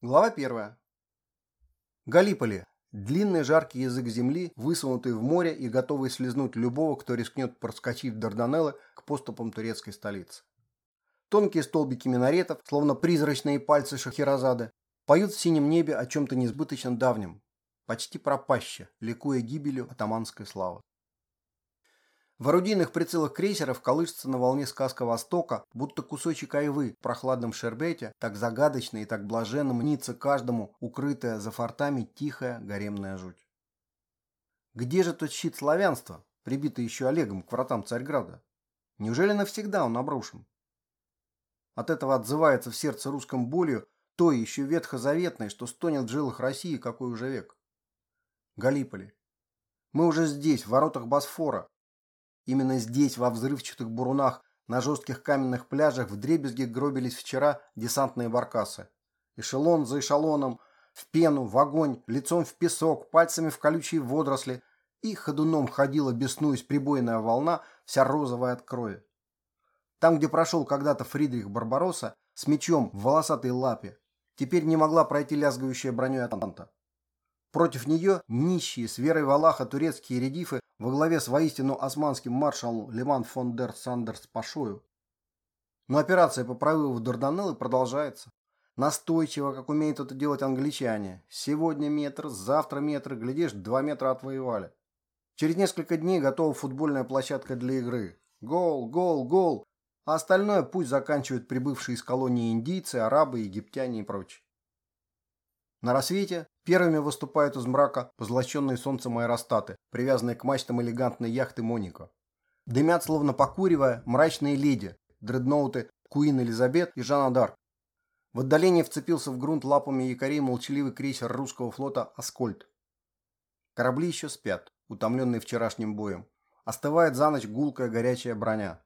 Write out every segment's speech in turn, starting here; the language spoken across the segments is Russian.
Глава первая. Галиполи. Длинный жаркий язык земли, высунутый в море и готовый слезнуть любого, кто рискнет проскочить Дарданеллы к поступам турецкой столицы. Тонкие столбики минаретов, словно призрачные пальцы Шахерезады, поют в синем небе о чем-то несбыточно давнем, почти пропаще, ликуя гибелью атаманской славы. В орудийных прицелах крейсеров колышется на волне сказка Востока, будто кусочек айвы в прохладном шербете, так загадочно и так блаженно мнится каждому укрытая за фортами тихая гаремная жуть. Где же тот щит славянства, прибитый еще Олегом к вратам Царьграда? Неужели навсегда он обрушен? От этого отзывается в сердце русском болью то еще ветхозаветное, что стонет в жилах России какой уже век. Галиполи. Мы уже здесь, в воротах Босфора, Именно здесь, во взрывчатых бурунах, на жестких каменных пляжах вдребезги гробились вчера десантные баркасы. Эшелон за эшелоном, в пену, в огонь, лицом в песок, пальцами в колючие водоросли, и ходуном ходила, беснуясь, прибойная волна, вся розовая от крови. Там, где прошел когда-то Фридрих Барбаросса, с мечом в волосатой лапе, теперь не могла пройти лязгающая броней Атанта. Против нее нищие с верой Валаха турецкие редифы во главе с воистину османским маршалом Леман фон дер Сандерс Пашою. Но операция по прорыву Дарданеллы продолжается. Настойчиво, как умеют это делать англичане. Сегодня метр, завтра метр, глядишь, два метра отвоевали. Через несколько дней готова футбольная площадка для игры. Гол, гол, гол. А остальное пусть заканчивают прибывшие из колонии индийцы, арабы, египтяне и прочие. На рассвете Первыми выступают из мрака позлощенные солнцем аэростаты, привязанные к мачтам элегантной яхты «Моника». Дымят, словно покуривая, мрачные леди, дредноуты Куин Элизабет и Жанна Дарк. В отдалении вцепился в грунт лапами якорей молчаливый крейсер русского флота «Аскольд». Корабли еще спят, утомленные вчерашним боем. Остывает за ночь гулкая горячая броня.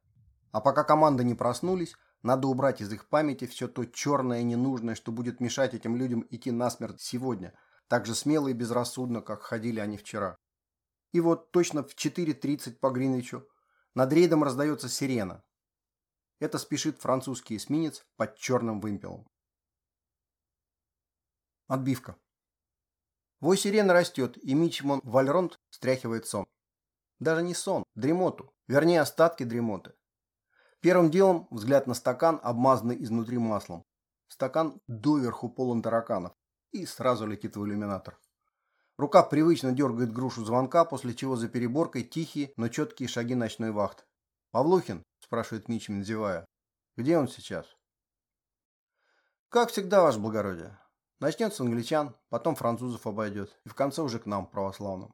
А пока команды не проснулись, надо убрать из их памяти все то черное и ненужное, что будет мешать этим людям идти насмерть сегодня – так же смело и безрассудно, как ходили они вчера. И вот точно в 4.30 по Гринвичу над рейдом раздается сирена. Это спешит французский эсминец под черным вымпелом. Отбивка. Вой сирены растет, и Мичмон Вальронд стряхивает сон. Даже не сон, дремоту, вернее остатки дремоты. Первым делом взгляд на стакан, обмазанный изнутри маслом. Стакан доверху полон тараканов и сразу летит в иллюминатор. Рука привычно дергает грушу звонка, после чего за переборкой тихие, но четкие шаги ночной вахты. «Павлухин?» – спрашивает Мичмин, зевая. «Где он сейчас?» «Как всегда, ваше благородие. Начнет с англичан, потом французов обойдет, и в конце уже к нам, православным».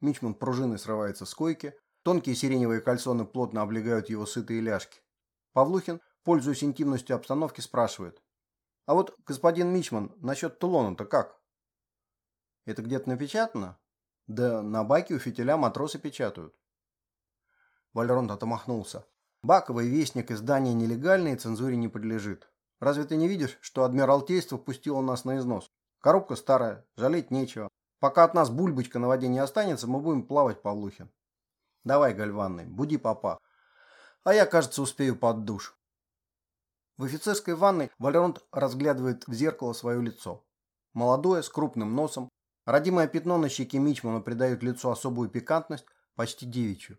Мичман пружиной срывается с койки, тонкие сиреневые кальсоны плотно облегают его сытые ляжки. Павлухин, пользуясь интимностью обстановки, спрашивает. А вот, господин Мичман, насчет Тулона-то как? Это где-то напечатано? Да на баке у фитиля матросы печатают. Вальронт отомахнулся. Баковый вестник издания нелегальный и цензуре не подлежит. Разве ты не видишь, что Адмиралтейство пустило нас на износ? Коробка старая, жалеть нечего. Пока от нас бульбочка на воде не останется, мы будем плавать, Павлухин. Давай, Гальванный, буди папа. А я, кажется, успею под душ. В офицерской ванной Валеронт разглядывает в зеркало свое лицо. Молодое, с крупным носом. Родимое пятно на щеке Мичмана придает лицу особую пикантность, почти девичью.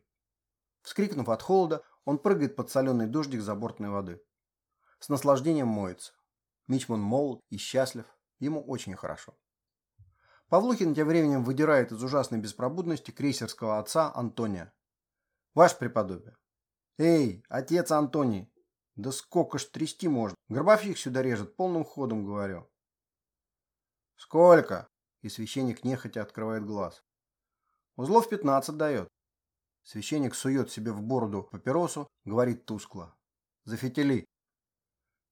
Вскрикнув от холода, он прыгает под соленый дождик забортной воды. С наслаждением моется. Мичман молод и счастлив. Ему очень хорошо. Павлухин тем временем выдирает из ужасной беспробудности крейсерского отца Антония. «Ваше преподобие!» «Эй, отец Антоний, да сколько ж трясти можно. Гробовщик сюда режет, полным ходом говорю. Сколько? И священник нехотя открывает глаз. Узлов пятнадцать дает. Священник сует себе в бороду папиросу, говорит тускло. Зафитили.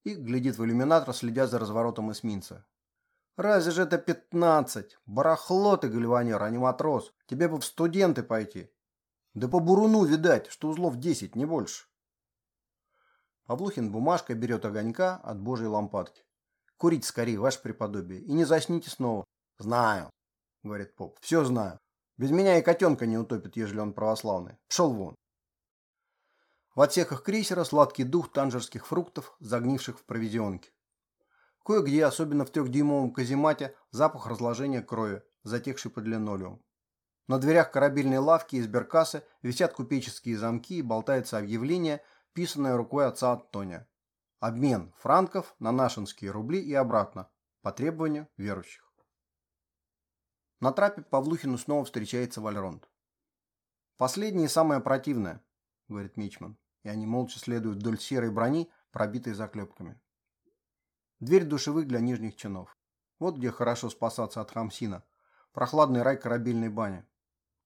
И глядит в иллюминатор, следя за разворотом эсминца. Разве же это пятнадцать? Барахло ты, гальванер, а не матрос. Тебе бы в студенты пойти. Да по буруну видать, что узлов десять, не больше. Павлухин бумажкой берет огонька от божьей лампадки. Курить скорее, ваше преподобие, и не засните снова. Знаю, говорит поп, все знаю. Без меня и котенка не утопит, ежели он православный. Пшел вон. В отсеках крейсера сладкий дух танжерских фруктов, загнивших в провизионке. Кое-где, особенно в трехдюймовом каземате, запах разложения крови, затекший под линолеум. На дверях корабельной лавки из беркасы висят купеческие замки и болтается объявление, писанное рукой отца Антония. Обмен франков на нашинские рубли и обратно, по требованию верующих. На трапе Павлухину снова встречается Вальронт. «Последнее самое противное», — говорит Мичман, и они молча следуют вдоль серой брони, пробитой заклепками. Дверь душевых для нижних чинов. Вот где хорошо спасаться от хамсина. Прохладный рай корабельной бани.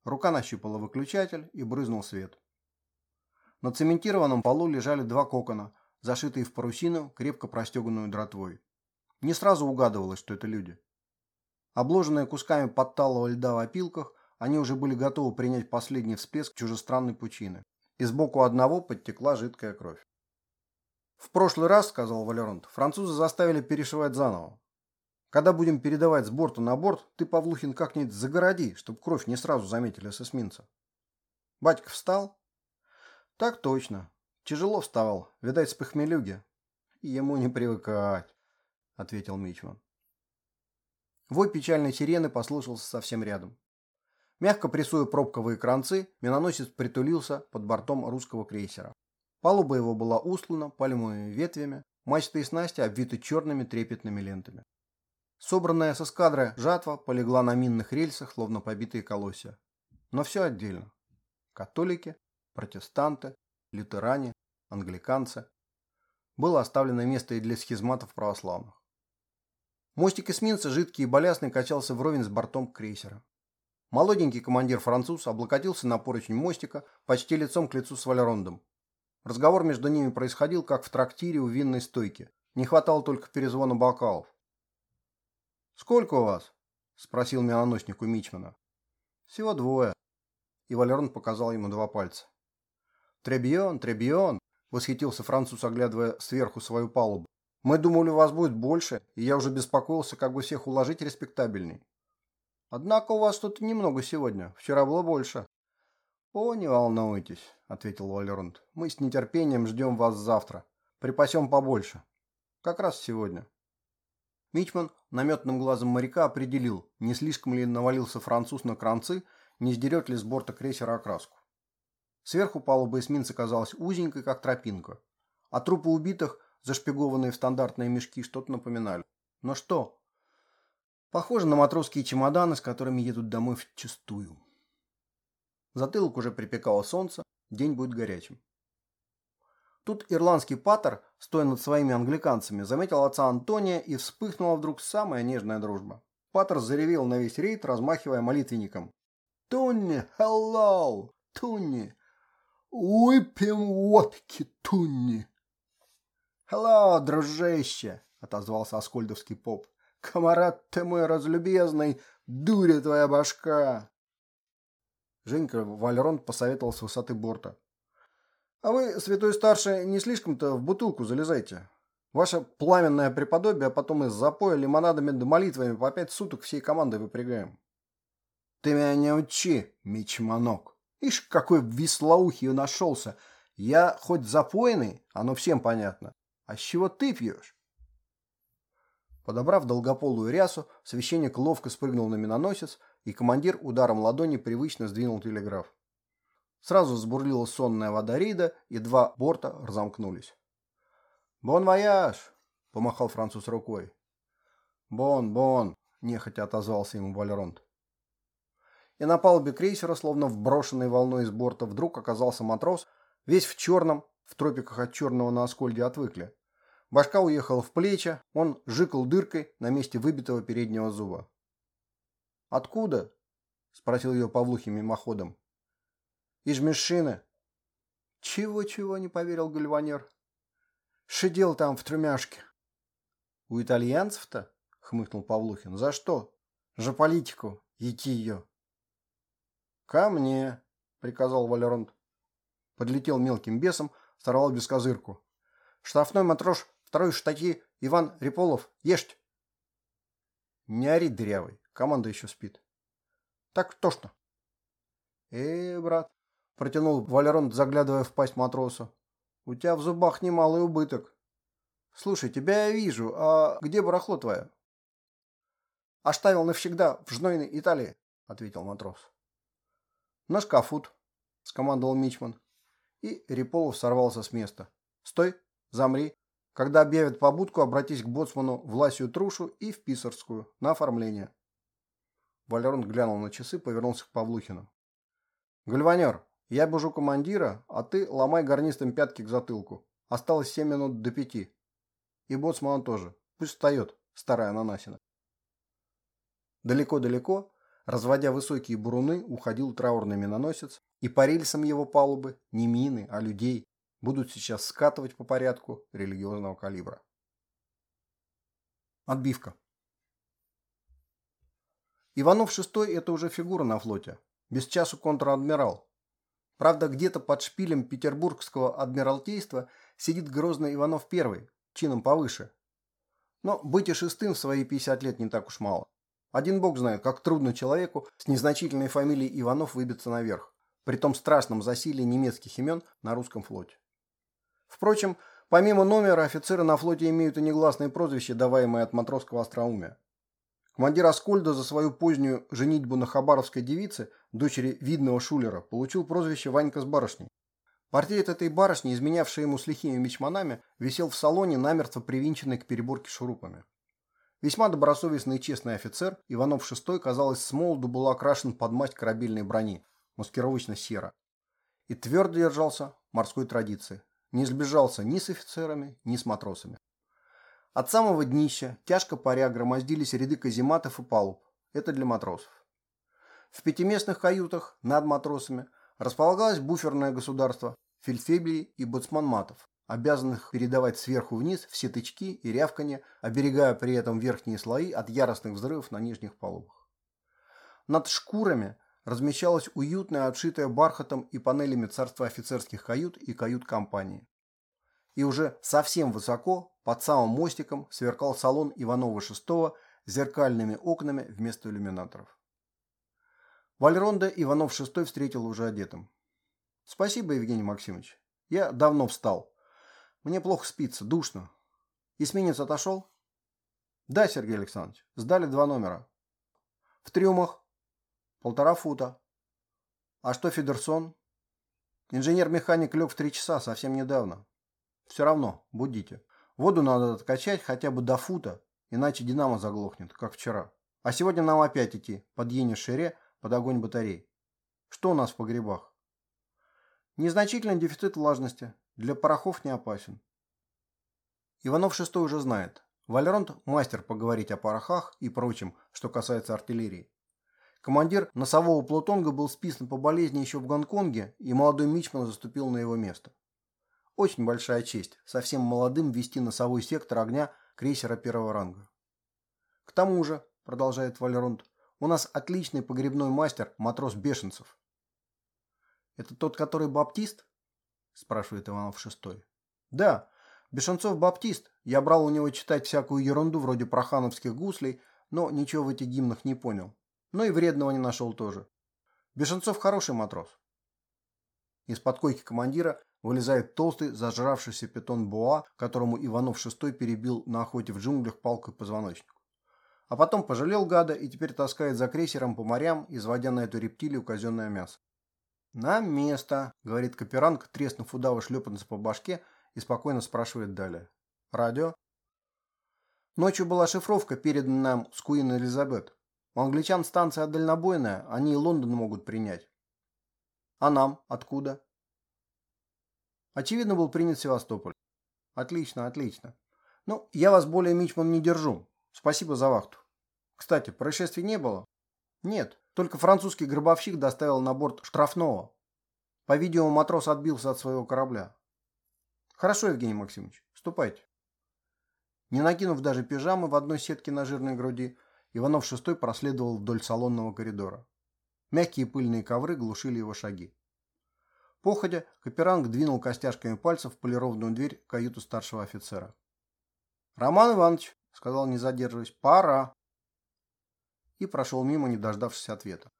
Рука нащупала выключатель и брызнул свет. На цементированном полу лежали два кокона, зашитые в парусину, крепко простеганную дротвой. Не сразу угадывалось, что это люди. Обложенные кусками подталого льда в опилках, они уже были готовы принять последний всплеск чужестранной пучины. И сбоку одного подтекла жидкая кровь. «В прошлый раз, — сказал Валеронт, — французы заставили перешивать заново. Когда будем передавать с борта на борт, ты, Павлухин, как-нибудь загороди, чтобы кровь не сразу заметили с эсминца. Батька встал? Так точно. Тяжело вставал, видать, с похмелюги. Ему не привыкать, ответил Мичман. Вой печальной сирены послышался совсем рядом. Мягко прессуя пробковые кранцы, миноносец притулился под бортом русского крейсера. Палуба его была услана пальмовыми ветвями, мачты и снасти обвиты черными трепетными лентами. Собранная с эскадры жатва полегла на минных рельсах, словно побитые колосья. Но все отдельно. Католики, протестанты, лютеране, англиканцы. Было оставлено место и для схизматов православных. Мостик эсминца, жидкий и балясный, качался вровень с бортом крейсера. Молоденький командир француз облокотился на поручень мостика, почти лицом к лицу с Валерондом. Разговор между ними происходил, как в трактире у винной стойки. Не хватало только перезвона бокалов. «Сколько у вас?» – спросил миноносник у Мичмана. «Всего двое». И Валерон показал ему два пальца. «Требьон, требьон!» – восхитился француз, оглядывая сверху свою палубу. «Мы думали, у вас будет больше, и я уже беспокоился, как бы всех уложить респектабельней. Однако у вас тут немного сегодня, вчера было больше». «О, не волнуйтесь», – ответил Валеронт. «Мы с нетерпением ждем вас завтра. Припасем побольше. Как раз сегодня». Мичман наметным глазом моряка определил, не слишком ли навалился француз на кранцы, не сдерет ли с борта крейсера окраску. Сверху палуба эсминца казалась узенькой, как тропинка, а трупы убитых, зашпигованные в стандартные мешки, что-то напоминали. Но что? Похоже на матросские чемоданы, с которыми едут домой вчистую. Затылок уже припекало солнце, день будет горячим. Тут ирландский патер, стоя над своими англиканцами, заметил отца Антония и вспыхнула вдруг самая нежная дружба. Патер заревел на весь рейд, размахивая молитвенником. «Тунни, hello! Тунни! Выпьем водки, Тунни!» «Hello, дружище!» — отозвался оскольдовский поп. «Камарад ты мой разлюбезный, дуря твоя башка!» Женька Вальрон посоветовал с высоты борта. А вы, святой старший, не слишком-то в бутылку залезайте. Ваше пламенное преподобие а потом из запоя лимонадами да молитвами по пять суток всей командой выпрягаем. Ты меня не учи, мечманок. Ишь, какой веслоухий нашелся. Я хоть запойный, оно всем понятно. А с чего ты пьешь? Подобрав долгополую рясу, священник ловко спрыгнул на миноносец, и командир ударом ладони привычно сдвинул телеграф. Сразу забурлила сонная вода рейда, и два борта разомкнулись. «Bon voyage!» — помахал француз рукой. «Bon, bon!» — нехотя отозвался ему Валеронт. И на палубе крейсера, словно вброшенный волной из борта, вдруг оказался матрос, весь в черном, в тропиках от черного на Аскольде отвыкли. Башка уехала в плечи, он жикал дыркой на месте выбитого переднего зуба. «Откуда?» — спросил ее Павлухин мимоходом. Из Мишины. Чего-чего, не поверил Гальванер. Шидел там в трюмяшке. У итальянцев-то? Хмыкнул Павлухин. За что? За политику. Идти ее. Ко мне, приказал Валеронт. Подлетел мелким бесом, сорвал бескозырку. Штрафной матрош второй штатьи Иван Реполов. Ешьте. Не ори, дырявый. Команда еще спит. Так точно. Э, брат, протянул Валерон, заглядывая в пасть матросу. «У тебя в зубах немалый убыток». Слушай, тебя я вижу, а где барахло твое? Оставил навсегда в жнойной Италии, ответил матрос. На шкафут, скомандовал Мичман. И Реполов сорвался с места. Стой, замри. Когда объявят побудку, обратись к боцману Власию Трушу и в Писарскую на оформление. Валерон глянул на часы, повернулся к Павлухину. «Гальванер, я бежу командира, а ты ломай гарнистым пятки к затылку. Осталось семь минут до пяти. И боцман тоже. Пусть встает, старая ананасина». Далеко-далеко, разводя высокие буруны, уходил траурный миноносец, и по рельсам его палубы не мины, а людей будут сейчас скатывать по порядку религиозного калибра. Отбивка. Иванов VI – это уже фигура на флоте. Без часу контр-адмирал. Правда, где-то под шпилем петербургского адмиралтейства сидит грозный Иванов I, чином повыше. Но быть и шестым в свои 50 лет не так уж мало. Один бог знает, как трудно человеку с незначительной фамилией Иванов выбиться наверх, при том страшном засилии немецких имен на русском флоте. Впрочем, помимо номера, офицеры на флоте имеют и негласные прозвища, даваемые от матросского остроумия. Командир Аскольда за свою позднюю женитьбу на хабаровской девице, дочери видного шулера, получил прозвище Ванька с барышней. Портрет этой барышни, изменявшей ему с лихими мечманами, висел в салоне, намертво привинченный к переборке шурупами. Весьма добросовестный и честный офицер, Иванов VI, казалось, с молоду был окрашен под мать корабельной брони, маскировочно серо. И твердо держался морской традиции. Не сбежался ни с офицерами, ни с матросами. От самого днища, тяжко паря, громоздились ряды казематов и палуб. Это для матросов. В пятиместных каютах над матросами располагалось буферное государство, фельдфебелей и боцманматов, обязанных передавать сверху вниз все тычки и рявканье, оберегая при этом верхние слои от яростных взрывов на нижних палубах. Над шкурами размещалась уютная, обшитая бархатом и панелями царства офицерских кают и кают-компании. И уже совсем высоко, под самым мостиком, сверкал салон Иванова VI зеркальными окнами вместо иллюминаторов. Вальронда Иванов VI встретил уже одетым. «Спасибо, Евгений Максимович. Я давно встал. Мне плохо спится, душно. Эсминец отошел?» «Да, Сергей Александрович. Сдали два номера. В трюмах Полтора фута. А что Федерсон? Инженер-механик лег в три часа, совсем недавно. Все равно, будите. Воду надо откачать хотя бы до фута, иначе динамо заглохнет, как вчера. А сегодня нам опять идти, под Ени-Шире, под огонь батарей. Что у нас в погребах? Незначительный дефицит влажности. Для порохов не опасен. Иванов шестой уже знает. Вальронт – мастер поговорить о порохах и прочем, что касается артиллерии. Командир носового плутонга был списан по болезни еще в Гонконге, и молодой Мичман заступил на его место. Очень большая честь совсем молодым вести носовой сектор огня крейсера первого ранга. К тому же, продолжает Валеронт, у нас отличный погребной мастер, матрос Бешенцев. Это тот, который баптист? Спрашивает Иванов шестой. Да, Бешенцов баптист. Я брал у него читать всякую ерунду вроде прохановских гуслей, но ничего в этих гимнах не понял. Но и вредного не нашел тоже. Бешенцов хороший матрос. Из-под койки командира вылезает толстый, зажравшийся питон Боа, которому Иванов шестой перебил на охоте в джунглях палкой позвоночник. А потом пожалел гада и теперь таскает за крейсером по морям, изводя на эту рептилию казенное мясо. «На место», — говорит Каперанг, треснув удава шлепанца по башке и спокойно спрашивает далее. «Радио?» Ночью была шифровка, переданная нам с Куин Элизабет. У англичан станция дальнобойная, они и Лондон могут принять. А нам откуда? Очевидно, был принят Севастополь. Отлично, отлично. Ну, я вас более мичман не держу. Спасибо за вахту. Кстати, происшествий не было? Нет, только французский гробовщик доставил на борт штрафного. По-видимому, матрос отбился от своего корабля. Хорошо, Евгений Максимович, ступайте. Не накинув даже пижамы в одной сетке на жирной груди, Иванов шестой проследовал вдоль салонного коридора. Мягкие пыльные ковры глушили его шаги. Походя, Каперанг двинул костяшками пальцев в полированную дверь каюту старшего офицера. «Роман Иванович», — сказал, не задерживаясь, — «пора». И прошел мимо, не дождавшись ответа.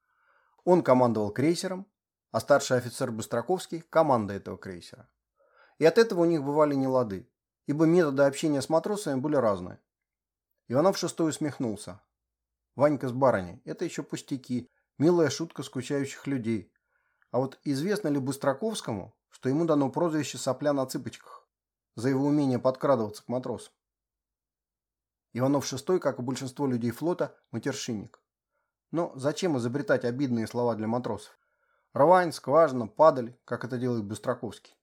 Он командовал крейсером, а старший офицер Быстроковский – команда этого крейсера. И от этого у них бывали нелады. ибо методы общения с матросами были разные. Иванов шестой усмехнулся. Ванька с барыней – это еще пустяки, милая шутка скучающих людей. А вот известно ли Быстроковскому, что ему дано прозвище «сопля на цыпочках» за его умение подкрадываться к матросам? Иванов шестой, как и большинство людей флота, матершинник. Но зачем изобретать обидные слова для матросов? Рвань, скважина, падаль, как это делает Быстроковский.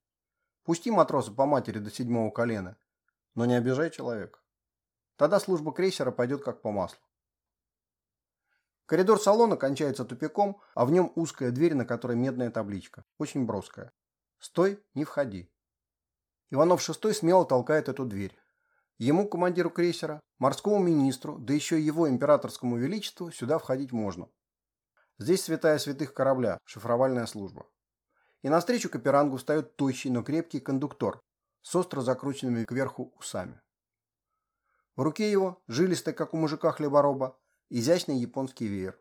Пусти матроса по матери до седьмого колена, но не обижай человека. Тогда служба крейсера пойдет как по маслу. Коридор салона кончается тупиком, а в нем узкая дверь, на которой медная табличка. Очень броская. «Стой, не входи». Иванов шестой смело толкает эту дверь. Ему, командиру крейсера, морскому министру, да еще его императорскому величеству, сюда входить можно. Здесь святая святых корабля, шифровальная служба. И навстречу Каперангу встает тощий, но крепкий кондуктор с остро закрученными кверху усами. В руке его, жилистый, как у мужика хлебороба, изящный японский веер.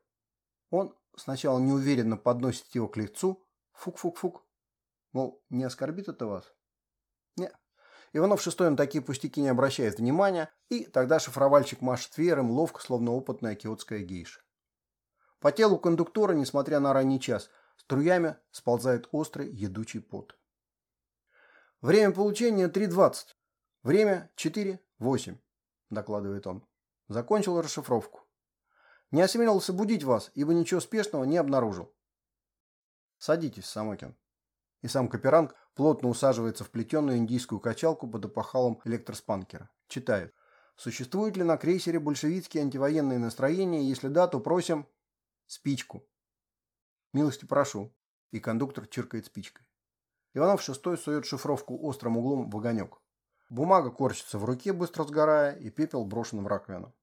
Он сначала неуверенно подносит его к лицу, фук-фук-фук, мол, не оскорбит это вас? Не. Иванов шестой на такие пустяки не обращает внимания, и тогда шифровальщик машет веером ловко, словно опытная киотская гейша. По телу кондуктора, несмотря на ранний час, струями сползает острый едучий пот. Время получения 3.20. Время 4.8, докладывает он. Закончил расшифровку. Не осмелился будить вас, ибо ничего спешного не обнаружил. Садитесь, Самокин. И сам Каперанг плотно усаживается в плетеную индийскую качалку под опахалом электроспанкера. Читает. Существует ли на крейсере большевистские антивоенные настроения? Если да, то просим спичку. Милости прошу. И кондуктор чиркает спичкой. Иванов шестой сует шифровку острым углом в огонек. Бумага корчится в руке, быстро сгорая, и пепел брошен в раковину.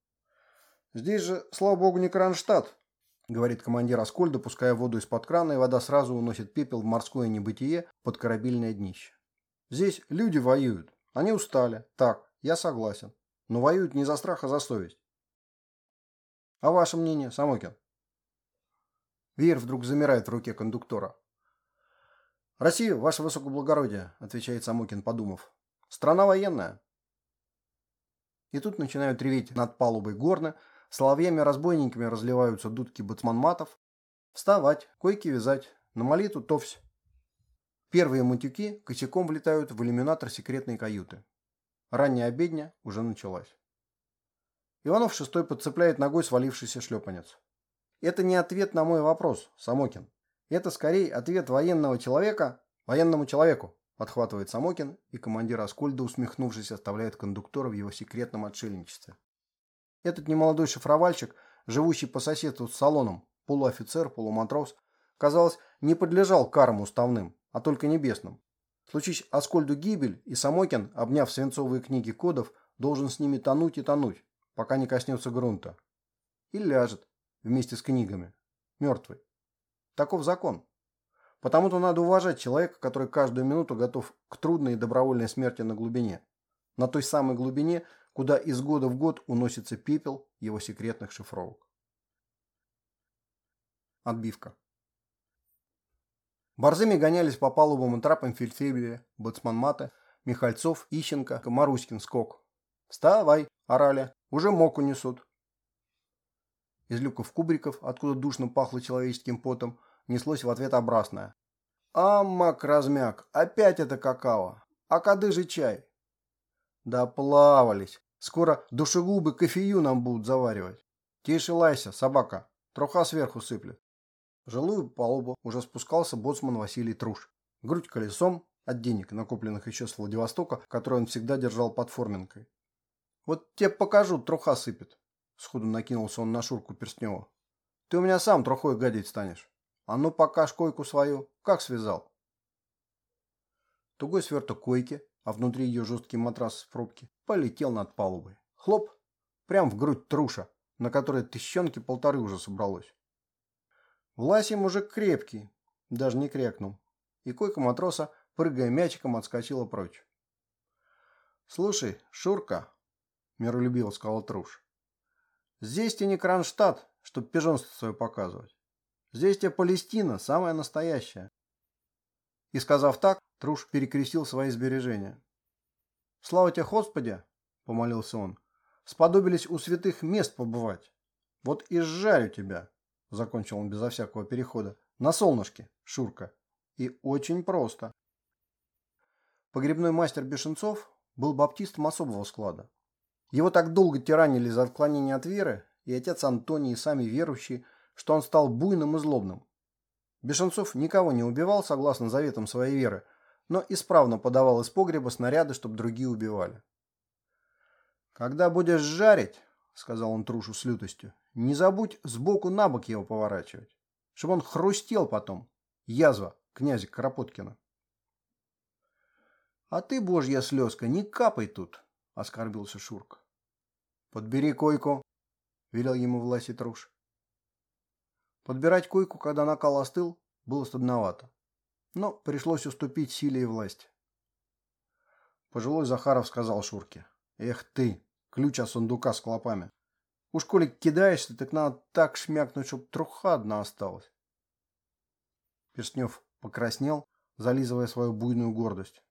«Здесь же, слава богу, не Кронштадт», — говорит командир Аскольда, пуская воду из-под крана, и вода сразу уносит пепел в морское небытие под корабельное днище. «Здесь люди воюют. Они устали. Так, я согласен. Но воюют не за страх, а за совесть». «А ваше мнение, Самокин?» Веер вдруг замирает в руке кондуктора. «Россия, ваше высокоблагородие», — отвечает Самокин, подумав. «Страна военная». И тут начинают реветь над палубой горны, соловьями-разбойниками разливаются дудки бацманматов. Вставать, койки вязать, на молитву товсь. Первые матюки косяком влетают в иллюминатор секретной каюты. Ранняя обедня уже началась. Иванов шестой подцепляет ногой свалившийся шлепанец. Это не ответ на мой вопрос, Самокин. Это скорее ответ военного человека военному человеку, подхватывает Самокин, и командир Аскольда, усмехнувшись, оставляет кондуктора в его секретном отшельничестве. Этот немолодой шифровальщик, живущий по соседству с салоном, полуофицер, полуматрос, казалось, не подлежал карам уставным, а только небесным. Случись Аскольду гибель, и Самокин, обняв свинцовые книги кодов, должен с ними тонуть и тонуть, пока не коснется грунта. И ляжет, вместе с книгами. Мертвый. Таков закон. Потому-то надо уважать человека, который каждую минуту готов к трудной и добровольной смерти на глубине. На той самой глубине, куда из года в год уносится пепел его секретных шифровок. Отбивка. Борзыми гонялись по палубам и трапам фельдфебеля, Боцманмата, Михальцов, Ищенко, Маруськин, Скок. «Вставай!» – орали. «Уже моку несут!» Из люков кубриков, откуда душно пахло человеческим потом, неслось в ответ обратное. «Аммак, размяк, опять это какао! А кады же чай?» «Да плавались! Скоро душегубы кофею нам будут заваривать!» «Тише лайся, собака! Троха сверху сыплет!» В жилую палубу уже спускался боцман Василий Труш. Грудь колесом от денег, накопленных еще с Владивостока, который он всегда держал под форменкой. «Вот тебе покажу, троха сыпет!» Сходу накинулся он на Шурку Перстнева. «Ты у меня сам трохой гадить станешь. А ну пока шкойку свою, как связал?» Тугой сверток койки, а внутри ее жесткий матрас с пробки, полетел над палубой. Хлоп! Прям в грудь труша, на которой тыщенки полторы уже собралось. Власий мужик крепкий, даже не крякнул. И койка матроса, прыгая мячиком, отскочила прочь. «Слушай, Шурка», — миролюбиво сказал Труш, Здесь тебе не Кронштадт, чтобы пижонство свое показывать. Здесь тебе Палестина, самая настоящая. И сказав так, Труш перекрестил свои сбережения. Слава тебе, Господи, помолился он, сподобились у святых мест побывать. Вот и жарю тебя, закончил он безо всякого перехода, на солнышке, Шурка. И очень просто. Погребной мастер Бешенцов был баптистом особого склада. Его так долго тиранили за отклонение от веры, и отец Антоний, и сами верующие, что он стал буйным и злобным. Бешенцов никого не убивал, согласно заветам своей веры, но исправно подавал из погреба снаряды, чтобы другие убивали. «Когда будешь жарить, — сказал он Трушу с лютостью, — не забудь сбоку на бок его поворачивать, чтобы он хрустел потом. Язва князя Кропоткина». «А ты, божья слезка, не капай тут!» — оскорбился Шурка. «Подбери койку!» — велел ему Власий Труш. Подбирать койку, когда накал остыл, было стыдновато. Но пришлось уступить силе и власти. Пожилой Захаров сказал Шурке. «Эх ты, ключ от сундука с клопами. Уж коли кидаешься, так надо так шмякнуть, чтоб труха одна осталась». Перстнев покраснел, зализывая свою буйную гордость.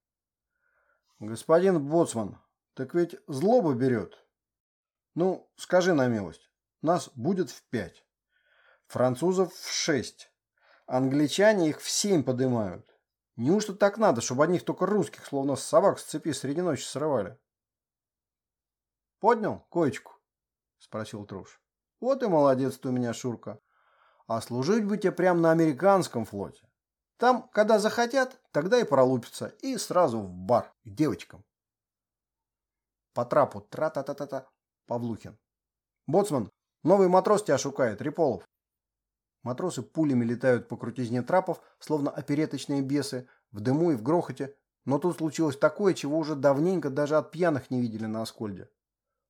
«Господин Боцман, так ведь злоба берет. Ну, скажи на милость, нас будет в пять, французов в шесть, англичане их в семь подымают. Неужто так надо, чтобы одних только русских, словно собак с цепи среди ночи срывали?» «Поднял коечку?» – спросил Труш. «Вот и молодец ты у меня, Шурка. А служить бы тебе прямо на американском флоте. Там, когда захотят, тогда и пролупятся, и сразу в бар, к девочкам. По трапу тра-та-та-та-та, Павлухин. Боцман, новый матрос тебя шукает, Реполов. Матросы пулями летают по крутизне трапов, словно опереточные бесы, в дыму и в грохоте, но тут случилось такое, чего уже давненько даже от пьяных не видели на Аскольде.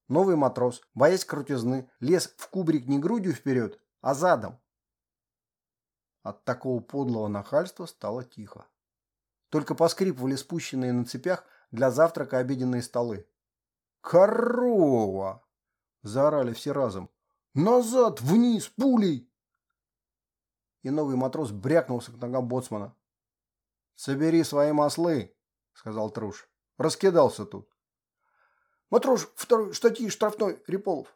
Новый матрос, боясь крутизны, лез в кубрик не грудью вперед, а задом, от такого подлого нахальства стало тихо. Только поскрипывали спущенные на цепях для завтрака обеденные столы. «Корова!» – заорали все разом. «Назад! Вниз! Пулей!» И новый матрос брякнулся к ногам боцмана. «Собери свои маслы!» – сказал Труш. «Раскидался тут!» «Матрос, второй статьи штрафной, Реполов!»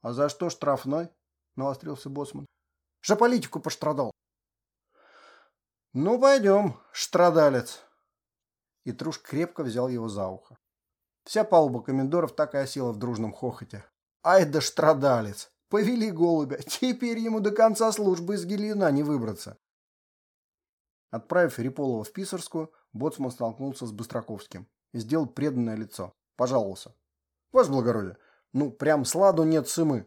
«А за что штрафной?» – навострился боцман. За политику пострадал. Ну, пойдем, страдалец. И Труш крепко взял его за ухо. Вся палуба комендоров так и осела в дружном хохоте. Ай да страдалец! Повели голубя, теперь ему до конца службы из Гелена не выбраться. Отправив Реполова в Писарскую, Боцман столкнулся с Быстроковским и сделал преданное лицо. Пожаловался. Ваше благородие, ну прям сладу нет сымы.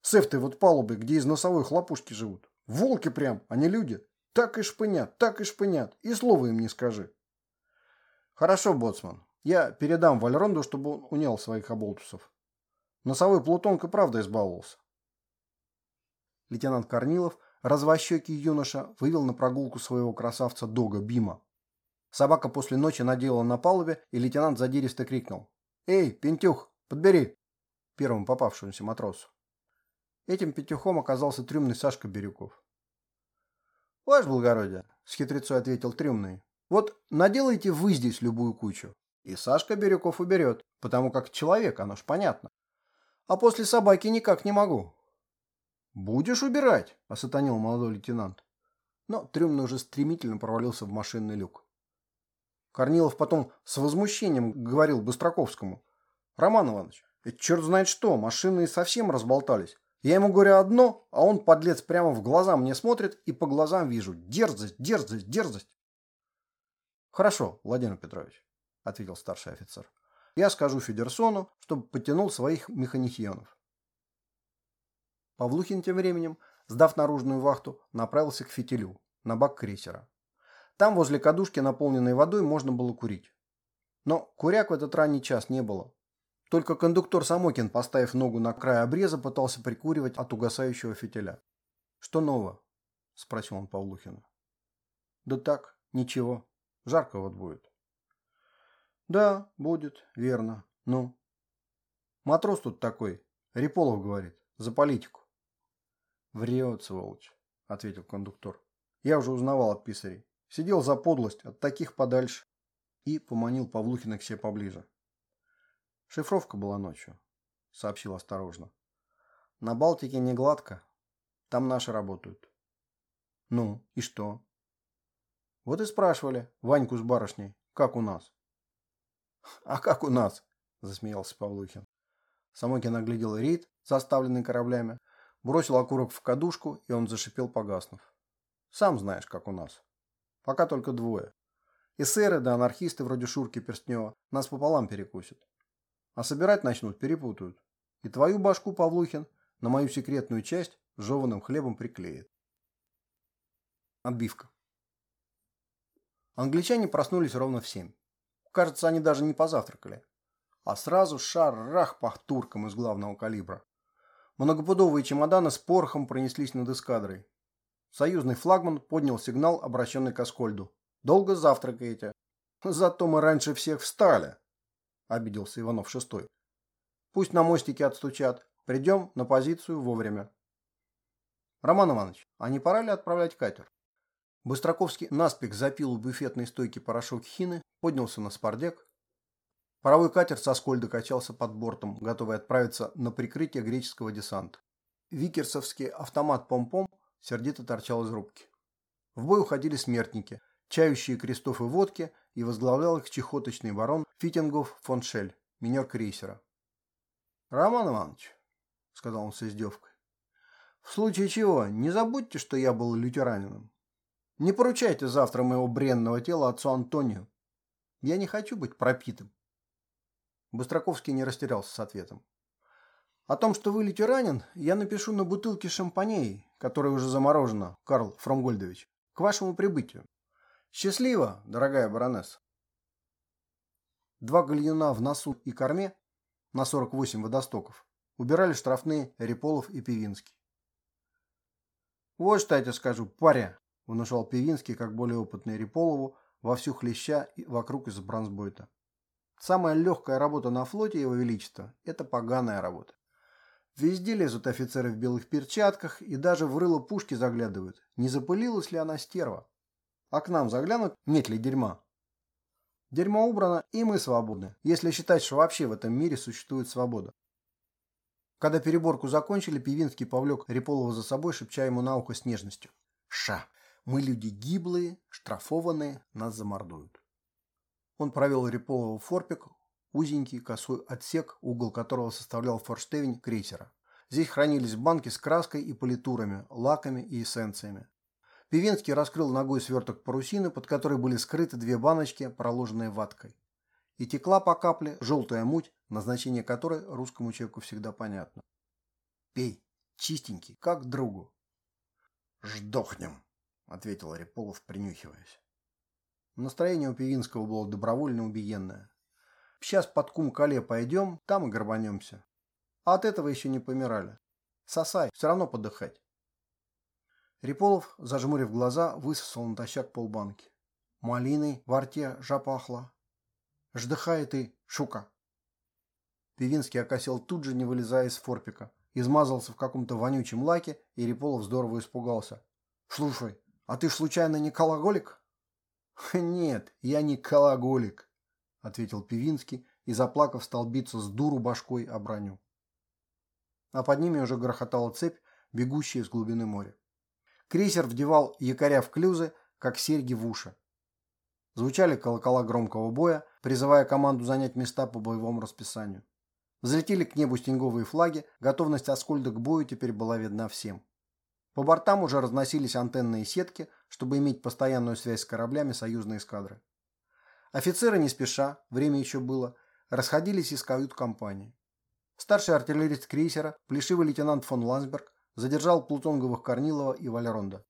С этой вот палубы, где из носовой хлопушки живут. Волки прям, а не люди. Так и шпынят, так и шпынят. И слова им не скажи. Хорошо, боцман. Я передам Вальронду, чтобы он унял своих оболтусов. Носовой плутонка правда избаловался. Лейтенант Корнилов, развощекий юноша, вывел на прогулку своего красавца Дога Бима. Собака после ночи надела на палубе, и лейтенант задиристо крикнул. «Эй, Пентюх, подбери!» первому попавшемуся матросу. Этим петухом оказался трюмный Сашка Бирюков. «Ваше благородие», — с хитрецой ответил трюмный, — «вот наделайте вы здесь любую кучу, и Сашка Бирюков уберет, потому как человек, оно ж понятно. А после собаки никак не могу». «Будешь убирать?» – осатанил молодой лейтенант. Но трюмный уже стремительно провалился в машинный люк. Корнилов потом с возмущением говорил Быстроковскому. «Роман Иванович, это черт знает что, машины совсем разболтались. Я ему говорю одно, а он, подлец, прямо в глаза мне смотрит, и по глазам вижу дерзость, дерзость, дерзость. Хорошо, Владимир Петрович, ответил старший офицер. Я скажу Федерсону, чтобы потянул своих механикионов. Павлухин тем временем, сдав наружную вахту, направился к фитилю, на бак крейсера. Там, возле кадушки, наполненной водой, можно было курить. Но куряк в этот ранний час не было. Только кондуктор Самокин, поставив ногу на край обреза, пытался прикуривать от угасающего фитиля. «Что нового?» – спросил он Павлухина. «Да так, ничего. Жарко вот будет». «Да, будет, верно. Ну?» «Матрос тут такой. Реполов говорит. За политику». «Врет, сволочь», – ответил кондуктор. «Я уже узнавал от писарей. Сидел за подлость, от таких подальше». и поманил Павлухина к себе поближе. Шифровка была ночью, сообщил осторожно. На Балтике не гладко. Там наши работают. Ну, и что? Вот и спрашивали Ваньку с барышней, как у нас. А как у нас? Засмеялся Павлухин. Самокин оглядел рейд, заставленный кораблями, бросил окурок в кадушку, и он зашипел, погаснув. Сам знаешь, как у нас. Пока только двое. Эсеры да анархисты вроде Шурки Перстнева нас пополам перекусят. А собирать начнут, перепутают. И твою башку, Павлухин, на мою секретную часть жеванным хлебом приклеит. Отбивка. Англичане проснулись ровно в семь. Кажется, они даже не позавтракали. А сразу шар-рах по туркам из главного калибра. Многопудовые чемоданы с порохом пронеслись над эскадрой. Союзный флагман поднял сигнал, обращенный к Аскольду. «Долго завтракаете?» «Зато мы раньше всех встали», — обиделся Иванов шестой. «Пусть на мостике отстучат. Придем на позицию вовремя». «Роман Иванович, а не пора ли отправлять катер?» Быстроковский наспех запил у буфетной стойки порошок хины, поднялся на спардек. Паровой катер со скольда качался под бортом, готовый отправиться на прикрытие греческого десанта. Викерсовский автомат «Пом-Пом» сердито торчал из рубки. В бой уходили смертники, чающие крестов и водки, и возглавлял их чехоточный барон Фитингов фон Шель, минер крейсера. «Роман Иванович», — сказал он с издевкой, — «в случае чего, не забудьте, что я был лютеранином. Не поручайте завтра моего бренного тела отцу Антонию. Я не хочу быть пропитым. Быстроковский не растерялся с ответом. О том, что вы лютеранин, я напишу на бутылке шампаней, которая уже заморожена, Карл Фромгольдович, к вашему прибытию. Счастливо, дорогая баронесса. Два гальюна в носу и корме на 48 водостоков убирали штрафные Реполов и Певинский. Вот что я тебе скажу, паря, внушал Певинский, как более опытный Реполову, вовсю хлеща вокруг из бронзбойта. Самая легкая работа на флоте Его Величества – это поганая работа. Везде лезут офицеры в белых перчатках и даже в рыло пушки заглядывают, не запылилась ли она стерва. А к нам заглянут, нет ли дерьма. Дерьмо убрано, и мы свободны, если считать, что вообще в этом мире существует свобода. Когда переборку закончили, Пивинский повлек Реполова за собой, шепча ему на ухо с нежностью. «Ша! Мы люди гиблые, штрафованные, нас замордуют. Он провел Реполова в форпик, узенький косой отсек, угол которого составлял форштевень крейсера. Здесь хранились банки с краской и политурами, лаками и эссенциями. Пивенский раскрыл ногой сверток парусины, под которой были скрыты две баночки, проложенные ваткой. И текла по капле желтая муть, назначение которой русскому человеку всегда понятно. «Пей, чистенький, как другу». «Ждохнем», ответил Реполов, принюхиваясь. Настроение у Певинского было добровольно убиенное. Сейчас под кум-кале пойдем, там и горбанемся. А от этого еще не помирали. Сосай, все равно подыхать. Реполов, зажмурив глаза, высосал натощак полбанки. Малиной во рте жапахло. Ждыхай ты, шука. Певинский окосил тут же, не вылезая из форпика. Измазался в каком-то вонючем лаке, и Реполов здорово испугался. «Слушай, а ты ж случайно не калаголик? Нет, я не калаголик, ответил Пивинский и, заплакав, стал биться с дуру башкой о броню. А под ними уже грохотала цепь, бегущая из глубины моря. Крейсер вдевал якоря в клюзы, как серьги в уши. Звучали колокола громкого боя, призывая команду занять места по боевому расписанию. Взлетели к небу стенговые флаги, готовность Аскольда к бою теперь была видна всем. По бортам уже разносились антенные сетки, чтобы иметь постоянную связь с кораблями союзной эскадры. Офицеры не спеша, время еще было, расходились из кают-компании. Старший артиллерист крейсера, плешивый лейтенант фон Лансберг, задержал Плутонговых Корнилова и Валеронда.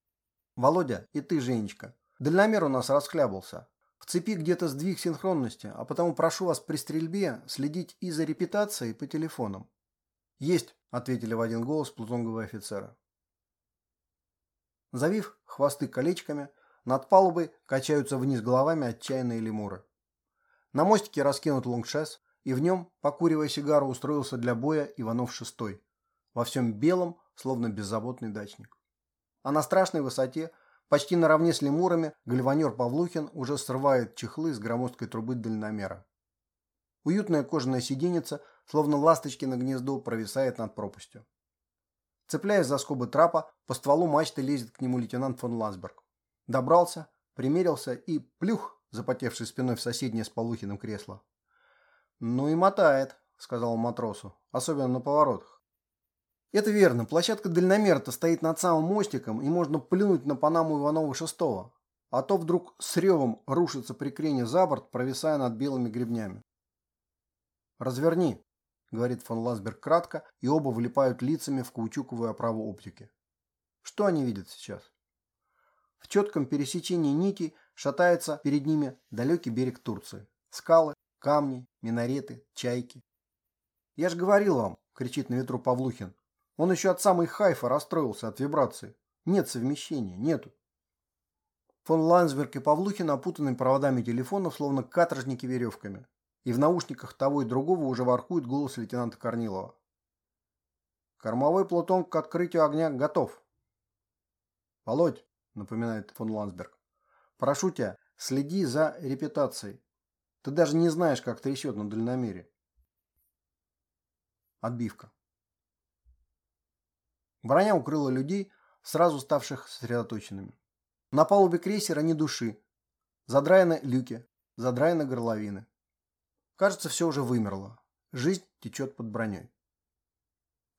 «Володя, и ты, Женечка, дальномер у нас расхлябался. В цепи где-то сдвиг синхронности, а потому прошу вас при стрельбе следить и за репетацией по телефонам». «Есть», — ответили в один голос плутонговые офицеры. Завив хвосты колечками, над палубой качаются вниз головами отчаянные лемуры. На мостике раскинут лонгшес, и в нем, покуривая сигару, устроился для боя Иванов шестой, во всем белом, словно беззаботный дачник. А на страшной высоте, Почти наравне с лемурами гальванер Павлухин уже срывает чехлы с громоздкой трубы дальномера. Уютная кожаная сиденьица, словно ласточки на гнездо, провисает над пропастью. Цепляясь за скобы трапа, по стволу мачты лезет к нему лейтенант фон Ласберг. Добрался, примерился и плюх, запотевший спиной в соседнее с Полухиным кресло. «Ну и мотает», — сказал матросу, — «особенно на поворотах». Это верно, площадка дальномера-то стоит над самым мостиком, и можно плюнуть на Панаму Иванова шестого, а то вдруг с ревом рушится при крене за борт, провисая над белыми гребнями. «Разверни», — говорит фон Ласберг кратко, и оба влипают лицами в каучуковую оправу оптики. Что они видят сейчас? В четком пересечении нити шатается перед ними далекий берег Турции. Скалы, камни, минареты, чайки. «Я же говорил вам», — кричит на ветру Павлухин, он еще от самой Хайфа расстроился от вибрации. Нет совмещения, нету. Фон Лансберг и Павлухин опутаны проводами телефонов, словно каторжники веревками. И в наушниках того и другого уже воркует голос лейтенанта Корнилова. Кормовой плутон к открытию огня готов. Володь, напоминает фон Лансберг, прошу тебя, следи за репетацией. Ты даже не знаешь, как трясет на дальномере. Отбивка. Броня укрыла людей, сразу ставших сосредоточенными. На палубе крейсера ни души. Задраены люки, задраены горловины. Кажется, все уже вымерло. Жизнь течет под броней.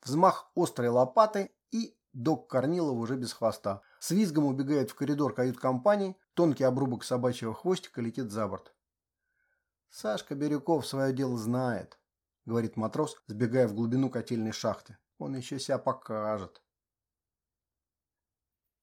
Взмах острой лопаты и док Корнилова уже без хвоста. С визгом убегает в коридор кают-компании, тонкий обрубок собачьего хвостика летит за борт. Сашка Бирюков свое дело знает, говорит матрос, сбегая в глубину котельной шахты. Он еще себя покажет.